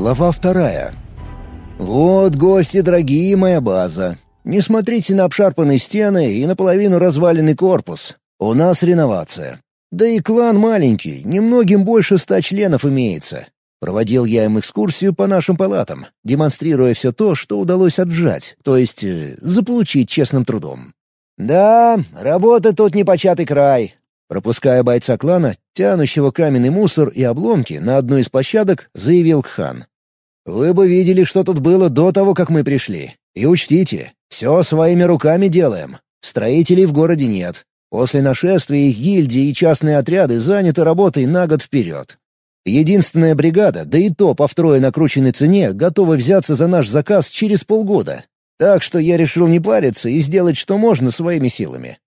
Глава вторая. «Вот, гости дорогие, моя база. Не смотрите на обшарпанные стены и наполовину разваленный корпус. У нас реновация. Да и клан маленький, немногим больше ста членов имеется. Проводил я им экскурсию по нашим палатам, демонстрируя все то, что удалось отжать, то есть э, заполучить честным трудом. «Да, работа тут непочатый край», Пропуская бойца клана, тянущего каменный мусор и обломки на одну из площадок, заявил Кхан. «Вы бы видели, что тут было до того, как мы пришли. И учтите, все своими руками делаем. Строителей в городе нет. После нашествия их гильдии и частные отряды заняты работой на год вперед. Единственная бригада, да и то по втрое накрученной цене, готова взяться за наш заказ через полгода. Так что я решил не париться и сделать, что можно своими силами.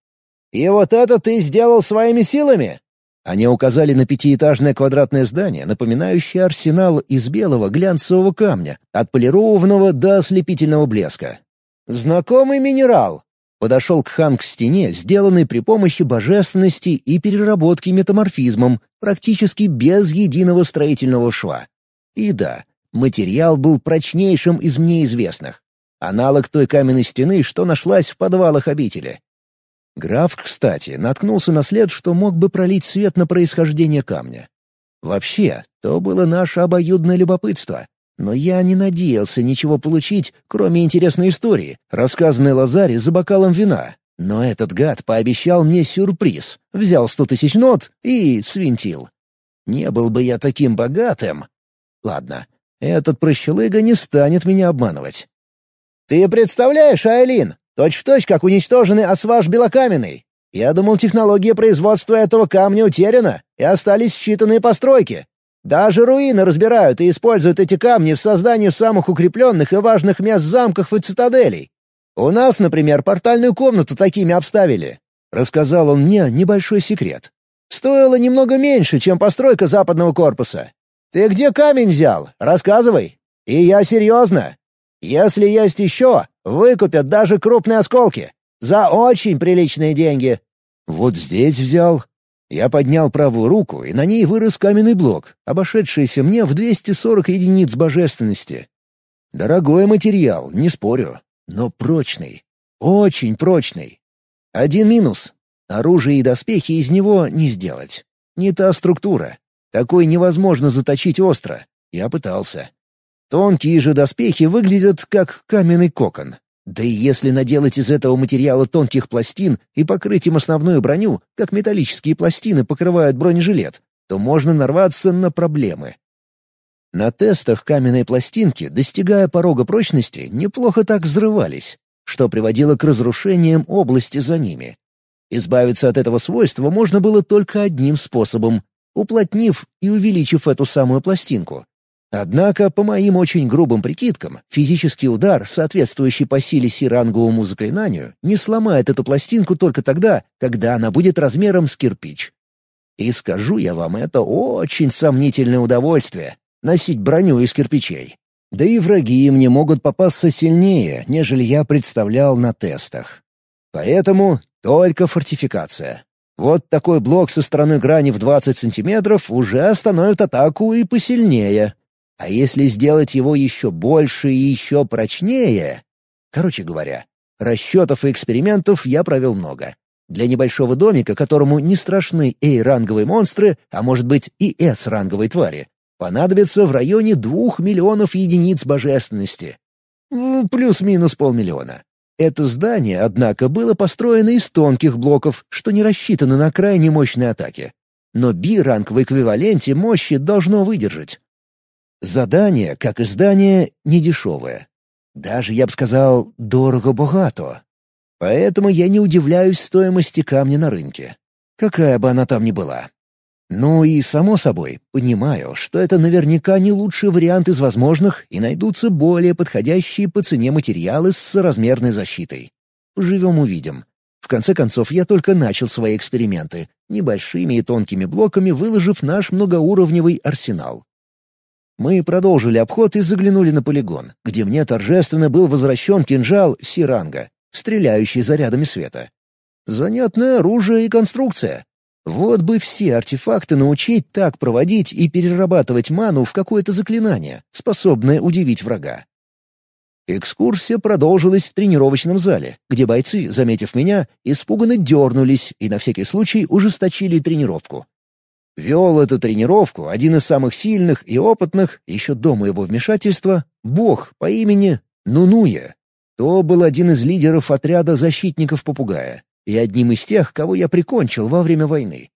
«И вот это ты сделал своими силами?» Они указали на пятиэтажное квадратное здание, напоминающее арсенал из белого глянцевого камня, отполированного до ослепительного блеска. «Знакомый минерал!» Подошел к хан к стене, сделанной при помощи божественности и переработки метаморфизмом, практически без единого строительного шва. И да, материал был прочнейшим из мне известных. Аналог той каменной стены, что нашлась в подвалах обители. Граф, кстати, наткнулся на след, что мог бы пролить свет на происхождение камня. Вообще, то было наше обоюдное любопытство. Но я не надеялся ничего получить, кроме интересной истории, рассказанной Лазаре за бокалом вина. Но этот гад пообещал мне сюрприз, взял сто тысяч нот и свинтил. Не был бы я таким богатым. Ладно, этот прощелыга не станет меня обманывать. «Ты представляешь, Айлин, Точь-в-точь, как уничтоженный осваж белокаменный. Я думал, технология производства этого камня утеряна, и остались считанные постройки. Даже руины разбирают и используют эти камни в создании самых укрепленных и важных мест замков и цитаделей. У нас, например, портальную комнату такими обставили. Рассказал он мне небольшой секрет. Стоило немного меньше, чем постройка западного корпуса. Ты где камень взял? Рассказывай. И я серьезно. Если есть еще, выкупят даже крупные осколки. За очень приличные деньги. Вот здесь взял. Я поднял правую руку, и на ней вырос каменный блок, обошедшийся мне в 240 единиц божественности. Дорогой материал, не спорю, но прочный. Очень прочный. Один минус. Оружие и доспехи из него не сделать. Не та структура. Такой невозможно заточить остро. Я пытался. Тонкие же доспехи выглядят как каменный кокон. Да и если наделать из этого материала тонких пластин и покрыть им основную броню, как металлические пластины покрывают бронежилет, то можно нарваться на проблемы. На тестах каменные пластинки, достигая порога прочности, неплохо так взрывались, что приводило к разрушениям области за ними. Избавиться от этого свойства можно было только одним способом — уплотнив и увеличив эту самую пластинку. Однако, по моим очень грубым прикидкам, физический удар, соответствующий по силе сиранговому заклинанию, не сломает эту пластинку только тогда, когда она будет размером с кирпич. И скажу я вам, это очень сомнительное удовольствие — носить броню из кирпичей. Да и враги мне могут попасться сильнее, нежели я представлял на тестах. Поэтому только фортификация. Вот такой блок со стороны грани в 20 сантиметров уже остановит атаку и посильнее. А если сделать его еще больше и еще прочнее... Короче говоря, расчетов и экспериментов я провел много. Для небольшого домика, которому не страшны A-ранговые монстры, а может быть и S-ранговые твари, понадобится в районе двух миллионов единиц божественности. Плюс-минус полмиллиона. Это здание, однако, было построено из тонких блоков, что не рассчитано на крайне мощные атаки. Но B-ранг в эквиваленте мощи должно выдержать. Задание, как и здание, недешевое. Даже, я бы сказал, дорого-богато. Поэтому я не удивляюсь стоимости камня на рынке. Какая бы она там ни была. Ну и, само собой, понимаю, что это наверняка не лучший вариант из возможных, и найдутся более подходящие по цене материалы с соразмерной защитой. Поживем-увидим. В конце концов, я только начал свои эксперименты, небольшими и тонкими блоками выложив наш многоуровневый арсенал. Мы продолжили обход и заглянули на полигон, где мне торжественно был возвращен кинжал Сиранга, стреляющий зарядами света. Занятное оружие и конструкция. Вот бы все артефакты научить так проводить и перерабатывать ману в какое-то заклинание, способное удивить врага. Экскурсия продолжилась в тренировочном зале, где бойцы, заметив меня, испуганно дернулись и на всякий случай ужесточили тренировку. Вел эту тренировку один из самых сильных и опытных, еще до моего вмешательства, бог по имени Нунуя. То был один из лидеров отряда защитников попугая и одним из тех, кого я прикончил во время войны.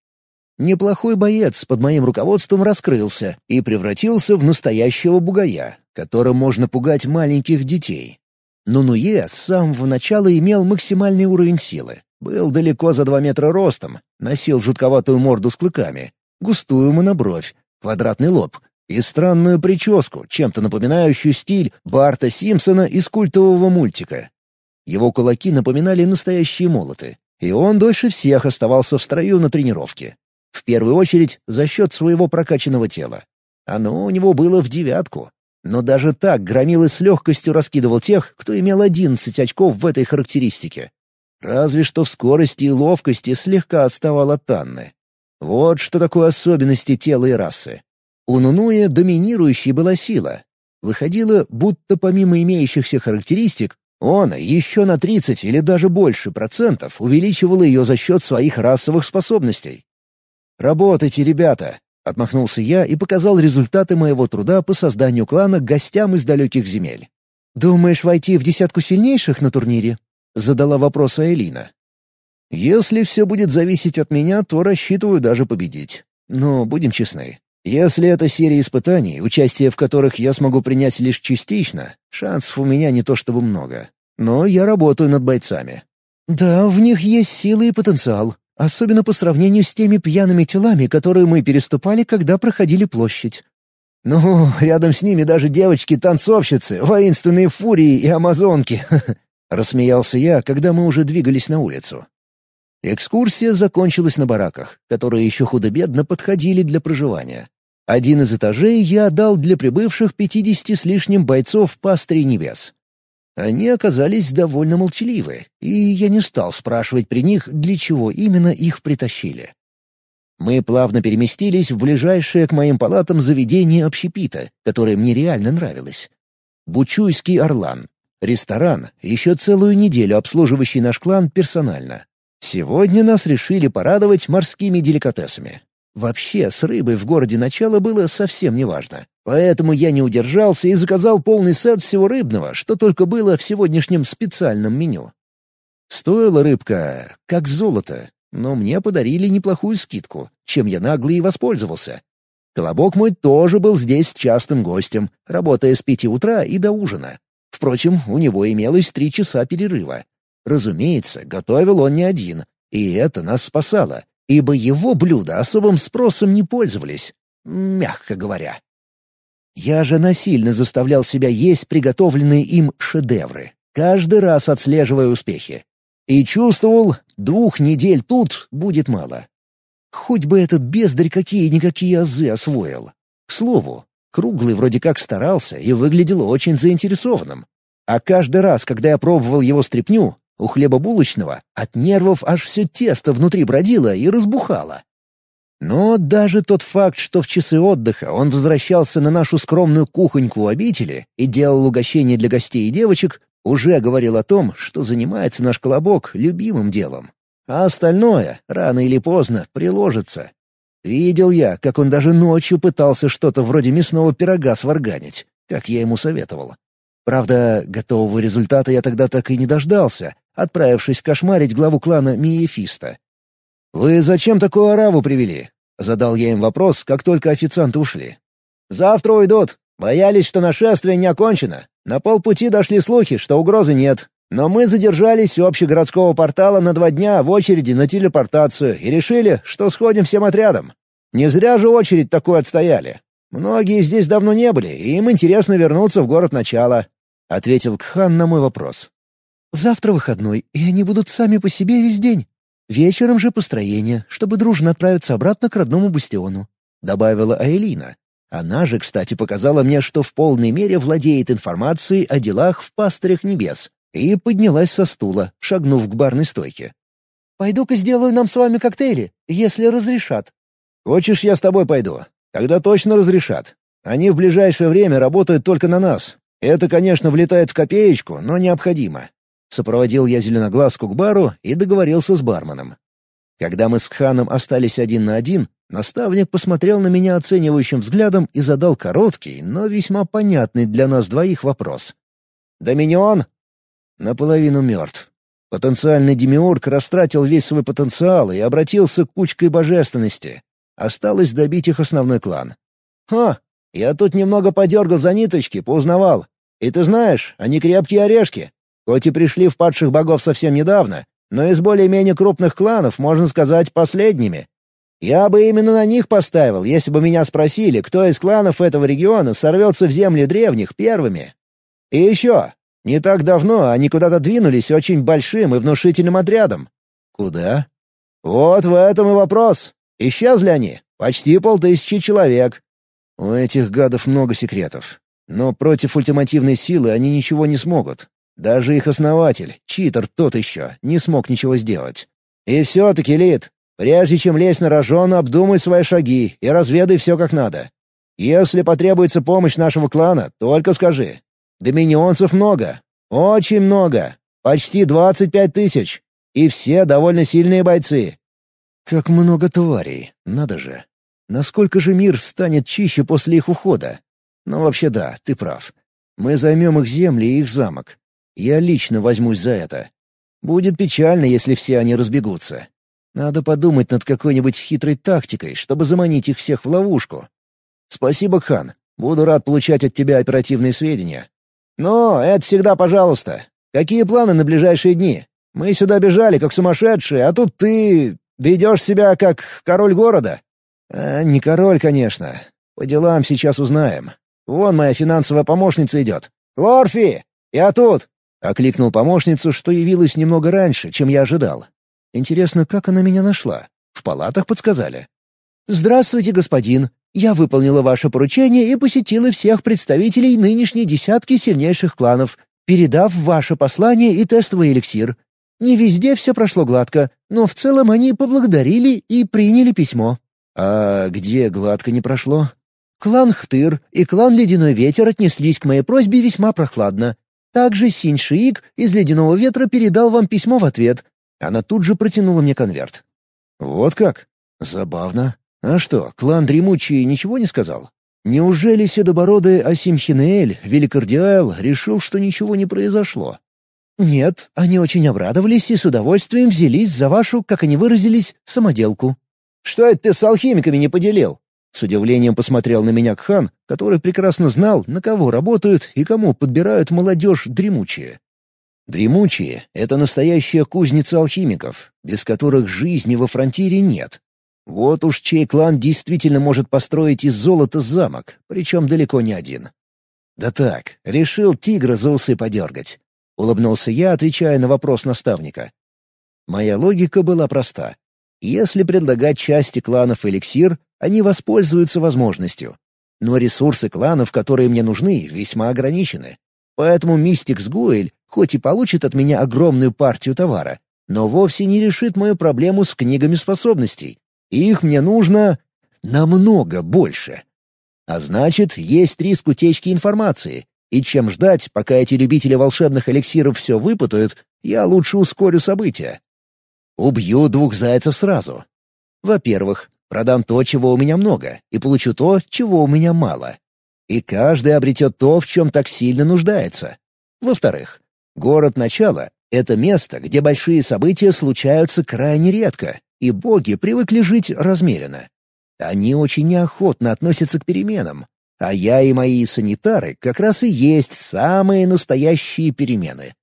Неплохой боец под моим руководством раскрылся и превратился в настоящего бугая, которым можно пугать маленьких детей. Нунуе с самого начала имел максимальный уровень силы, был далеко за два метра ростом, носил жутковатую морду с клыками, густую монобровь, квадратный лоб и странную прическу, чем-то напоминающую стиль Барта Симпсона из культового мультика. Его кулаки напоминали настоящие молоты, и он дольше всех оставался в строю на тренировке. В первую очередь за счет своего прокачанного тела. Оно у него было в девятку. Но даже так Громилы с легкостью раскидывал тех, кто имел 11 очков в этой характеристике. Разве что в скорости и ловкости слегка отставал от Танны. Вот что такое особенности тела и расы. У Нунуя доминирующей была сила. Выходило, будто помимо имеющихся характеристик, он еще на 30 или даже больше процентов увеличивал ее за счет своих расовых способностей. «Работайте, ребята!» — отмахнулся я и показал результаты моего труда по созданию клана гостям из далеких земель. «Думаешь войти в десятку сильнейших на турнире?» — задала вопрос Айлина. «Если все будет зависеть от меня, то рассчитываю даже победить. Но будем честны, если это серия испытаний, участие в которых я смогу принять лишь частично, шансов у меня не то чтобы много. Но я работаю над бойцами. Да, в них есть силы и потенциал, особенно по сравнению с теми пьяными телами, которые мы переступали, когда проходили площадь. Ну, рядом с ними даже девочки-танцовщицы, воинственные фурии и амазонки. Рассмеялся я, когда мы уже двигались на улицу. Экскурсия закончилась на бараках, которые еще худо-бедно подходили для проживания. Один из этажей я отдал для прибывших пятидесяти с лишним бойцов пастырей небес. Они оказались довольно молчаливы, и я не стал спрашивать при них, для чего именно их притащили. Мы плавно переместились в ближайшее к моим палатам заведение общепита, которое мне реально нравилось. Бучуйский Орлан. Ресторан, еще целую неделю обслуживающий наш клан персонально. Сегодня нас решили порадовать морскими деликатесами. Вообще, с рыбой в городе начало было совсем неважно. Поэтому я не удержался и заказал полный сет всего рыбного, что только было в сегодняшнем специальном меню. Стоила рыбка как золото, но мне подарили неплохую скидку, чем я нагло и воспользовался. Колобок мой тоже был здесь частым гостем, работая с пяти утра и до ужина. Впрочем, у него имелось три часа перерыва. Разумеется, готовил он не один, и это нас спасало, ибо его блюда особым спросом не пользовались, мягко говоря. Я же насильно заставлял себя есть приготовленные им шедевры, каждый раз отслеживая успехи. И чувствовал, двух недель тут будет мало. Хоть бы этот бездарь какие-никакие азы освоил. К слову, Круглый вроде как старался и выглядел очень заинтересованным. А каждый раз, когда я пробовал его стряпню, у хлебобулочного от нервов аж все тесто внутри бродило и разбухало. Но даже тот факт, что в часы отдыха он возвращался на нашу скромную кухоньку у обители и делал угощения для гостей и девочек, уже говорил о том, что занимается наш колобок любимым делом. А остальное, рано или поздно, приложится. Видел я, как он даже ночью пытался что-то вроде мясного пирога сварганить, как я ему советовал. Правда, готового результата я тогда так и не дождался, отправившись кошмарить главу клана Миефиста. «Вы зачем такую ораву привели?» — задал я им вопрос, как только официанты ушли. «Завтра уйдут. Боялись, что нашествие не окончено. На полпути дошли слухи, что угрозы нет. Но мы задержались у общегородского портала на два дня в очереди на телепортацию и решили, что сходим всем отрядом. Не зря же очередь такую отстояли. Многие здесь давно не были, и им интересно вернуться в город начала», — ответил Кхан на мой вопрос. Завтра выходной, и они будут сами по себе весь день. Вечером же построение, чтобы дружно отправиться обратно к родному бастиону», — добавила Айлина. Она же, кстати, показала мне, что в полной мере владеет информацией о делах в пастырях небес, и поднялась со стула, шагнув к барной стойке. Пойду-ка сделаю нам с вами коктейли, если разрешат». «Хочешь, я с тобой пойду? Тогда точно разрешат. Они в ближайшее время работают только на нас. Это, конечно, влетает в копеечку, но необходимо». Сопроводил я зеленоглазку к бару и договорился с барменом. Когда мы с Ханом остались один на один, наставник посмотрел на меня оценивающим взглядом и задал короткий, но весьма понятный для нас двоих вопрос. «Доминион?» «Наполовину мертв. Потенциальный демиург растратил весь свой потенциал и обратился к кучкой божественности. Осталось добить их основной клан. «Ха! Я тут немного подергал за ниточки, поузнавал. И ты знаешь, они крепкие орешки. Хоть и пришли в падших богов совсем недавно, но из более-менее крупных кланов, можно сказать, последними. Я бы именно на них поставил, если бы меня спросили, кто из кланов этого региона сорвется в земли древних первыми. И еще, не так давно они куда-то двинулись очень большим и внушительным отрядом. Куда? Вот в этом и вопрос. Исчезли они. Почти полтысячи человек. У этих гадов много секретов. Но против ультимативной силы они ничего не смогут. Даже их основатель, читер тот еще, не смог ничего сделать. И все-таки, Лид, прежде чем лезть на рожон, обдумай свои шаги и разведай все как надо. Если потребуется помощь нашего клана, только скажи. Доминионцев много. Очень много. Почти двадцать пять тысяч. И все довольно сильные бойцы. Как много тварей, надо же. Насколько же мир станет чище после их ухода? Ну, вообще да, ты прав. Мы займем их земли и их замок. Я лично возьмусь за это. Будет печально, если все они разбегутся. Надо подумать над какой-нибудь хитрой тактикой, чтобы заманить их всех в ловушку. Спасибо, Хан. Буду рад получать от тебя оперативные сведения. Но это всегда пожалуйста. Какие планы на ближайшие дни? Мы сюда бежали, как сумасшедшие, а тут ты ведешь себя, как король города. А, не король, конечно. По делам сейчас узнаем. Вон моя финансовая помощница идет. «Лорфи! Я тут!» — окликнул помощницу, что явилась немного раньше, чем я ожидал. Интересно, как она меня нашла? В палатах подсказали. «Здравствуйте, господин. Я выполнила ваше поручение и посетила всех представителей нынешней десятки сильнейших кланов, передав ваше послание и тестовый эликсир. Не везде все прошло гладко, но в целом они поблагодарили и приняли письмо». «А где гладко не прошло?» Клан Хтыр и клан Ледяной Ветер отнеслись к моей просьбе весьма прохладно. Также Синь Шиик из Ледяного Ветра передал вам письмо в ответ. Она тут же протянула мне конверт. «Вот как? Забавно. А что, клан Дремучий ничего не сказал? Неужели Седобородый Асимхинеэль, Великардиал, решил, что ничего не произошло?» «Нет, они очень обрадовались и с удовольствием взялись за вашу, как они выразились, самоделку». «Что это ты с алхимиками не поделил?» С удивлением посмотрел на меня Кхан, который прекрасно знал, на кого работают и кому подбирают молодежь дремучие. Дремучие — это настоящая кузница алхимиков, без которых жизни во фронтире нет. Вот уж чей клан действительно может построить из золота замок, причем далеко не один. Да так, решил тигра за усы подергать. Улыбнулся я, отвечая на вопрос наставника. Моя логика была проста. Если предлагать части кланов эликсир, они воспользуются возможностью. Но ресурсы кланов, которые мне нужны, весьма ограничены. Поэтому Мистик с Гуэль хоть и получит от меня огромную партию товара, но вовсе не решит мою проблему с книгами способностей. Их мне нужно намного больше. А значит, есть риск утечки информации. И чем ждать, пока эти любители волшебных эликсиров все выпутают, я лучше ускорю события. Убью двух зайцев сразу. Во-первых, Продам то, чего у меня много, и получу то, чего у меня мало. И каждый обретет то, в чем так сильно нуждается. Во-вторых, город начала — это место, где большие события случаются крайне редко, и боги привыкли жить размеренно. Они очень неохотно относятся к переменам, а я и мои санитары как раз и есть самые настоящие перемены.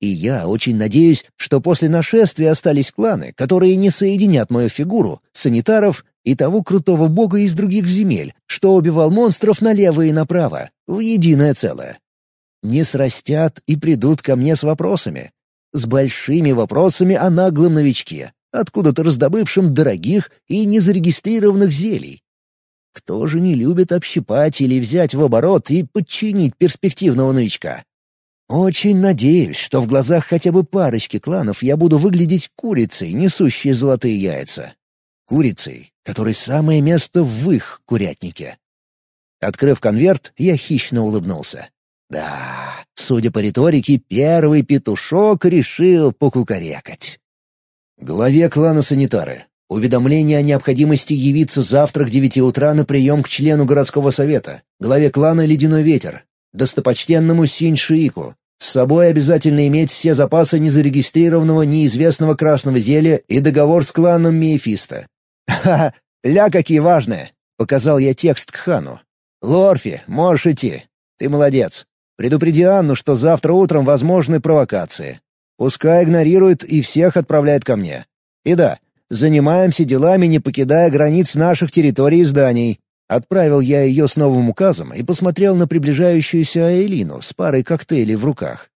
И я очень надеюсь, что после нашествия остались кланы, которые не соединят мою фигуру, санитаров и того крутого бога из других земель, что убивал монстров налево и направо, в единое целое. Не срастят и придут ко мне с вопросами. С большими вопросами о наглом новичке, откуда-то раздобывшем дорогих и незарегистрированных зелий. Кто же не любит общипать или взять в оборот и подчинить перспективного новичка? Очень надеюсь, что в глазах хотя бы парочки кланов я буду выглядеть курицей, несущей золотые яйца. Курицей, которой самое место в их курятнике. Открыв конверт, я хищно улыбнулся. Да, судя по риторике, первый петушок решил покукарекать. Главе клана санитары. Уведомление о необходимости явиться завтра к девяти утра на прием к члену городского совета, главе клана «Ледяной ветер», достопочтенному Синь Шиику. С собой обязательно иметь все запасы незарегистрированного неизвестного красного зелья и договор с кланом Мефисто. «Ха-ха, ля какие важные!» — показал я текст к хану. «Лорфи, можешь идти. Ты молодец. Предупреди Анну, что завтра утром возможны провокации. Пускай игнорирует и всех отправляет ко мне. И да, занимаемся делами, не покидая границ наших территорий и зданий. Отправил я ее с новым указом и посмотрел на приближающуюся Аэлину с парой коктейлей в руках.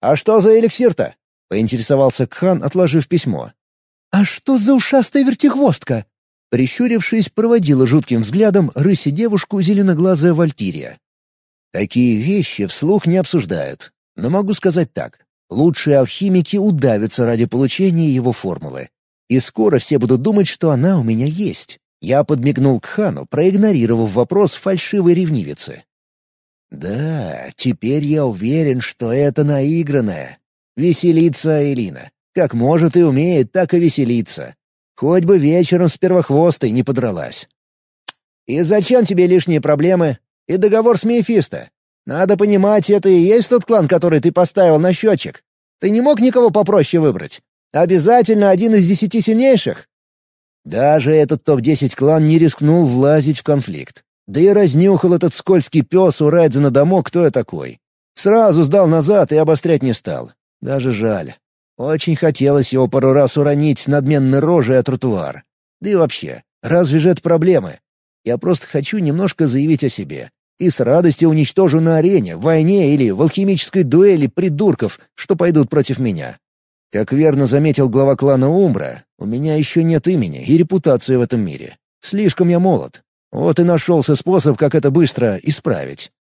«А что за эликсир-то?» — поинтересовался Кхан, отложив письмо. «А что за ушастая вертихвостка?» Прищурившись, проводила жутким взглядом рыси девушку зеленоглазая валькирия. Такие вещи вслух не обсуждают, но могу сказать так. Лучшие алхимики удавятся ради получения его формулы. И скоро все будут думать, что она у меня есть. Я подмигнул к хану, проигнорировав вопрос фальшивой ревнивицы. «Да, теперь я уверен, что это наигранное. Веселится Элина. Как может и умеет, так и веселиться. Хоть бы вечером с первохвостой не подралась. И зачем тебе лишние проблемы? И договор с Мефисто? Надо понимать, это и есть тот клан, который ты поставил на счетчик. Ты не мог никого попроще выбрать? Обязательно один из десяти сильнейших? Даже этот топ-10 клан не рискнул влазить в конфликт. Да и разнюхал этот скользкий пес у Райдзена домок, кто я такой. Сразу сдал назад и обострять не стал. Даже жаль. Очень хотелось его пару раз уронить надменной рожей о тротуар. Да и вообще, разве же это проблемы? Я просто хочу немножко заявить о себе. И с радостью уничтожу на арене, в войне или в алхимической дуэли придурков, что пойдут против меня. Как верно заметил глава клана Умбра, у меня еще нет имени и репутации в этом мире. Слишком я молод. Вот и нашелся способ, как это быстро исправить.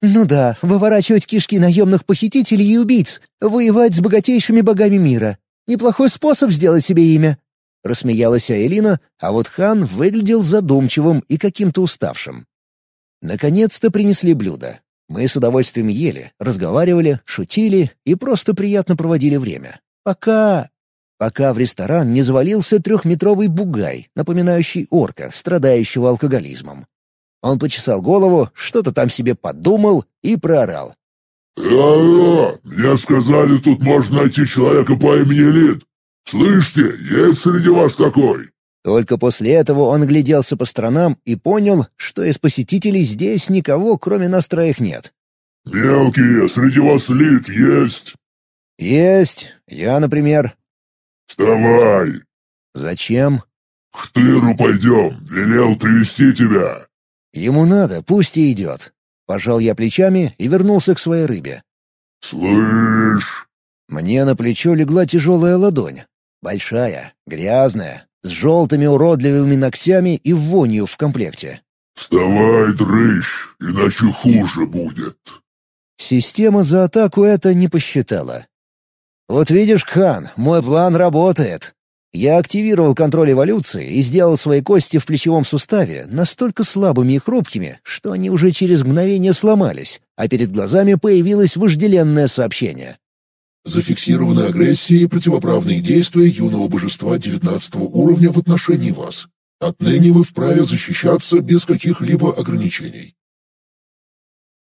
«Ну да, выворачивать кишки наемных похитителей и убийц, воевать с богатейшими богами мира. Неплохой способ сделать себе имя». Рассмеялась Аэлина, а вот хан выглядел задумчивым и каким-то уставшим. Наконец-то принесли блюдо. Мы с удовольствием ели, разговаривали, шутили и просто приятно проводили время. Пока... Пока в ресторан не завалился трехметровый бугай, напоминающий орка, страдающего алкоголизмом. Он почесал голову, что-то там себе подумал и проорал. «Алло, мне сказали, тут можно найти человека по имени Лид. Слышите, есть среди вас такой?» Только после этого он гляделся по сторонам и понял, что из посетителей здесь никого, кроме нас троих, нет. «Мелкие, среди вас Лид есть?» «Есть. Я, например». «Вставай!» «Зачем?» «К тыру пойдем. Велел привести тебя». «Ему надо, пусть и идет». Пожал я плечами и вернулся к своей рыбе. «Слышь!» Мне на плечо легла тяжелая ладонь. Большая, грязная, с желтыми уродливыми ногтями и вонью в комплекте. «Вставай, дрыщ, иначе хуже будет». Система за атаку это не посчитала. «Вот видишь, Кхан, мой план работает. Я активировал контроль эволюции и сделал свои кости в плечевом суставе настолько слабыми и хрупкими, что они уже через мгновение сломались, а перед глазами появилось вожделенное сообщение. Зафиксированы агрессия и противоправные действия юного божества 19 уровня в отношении вас. Отныне вы вправе защищаться без каких-либо ограничений.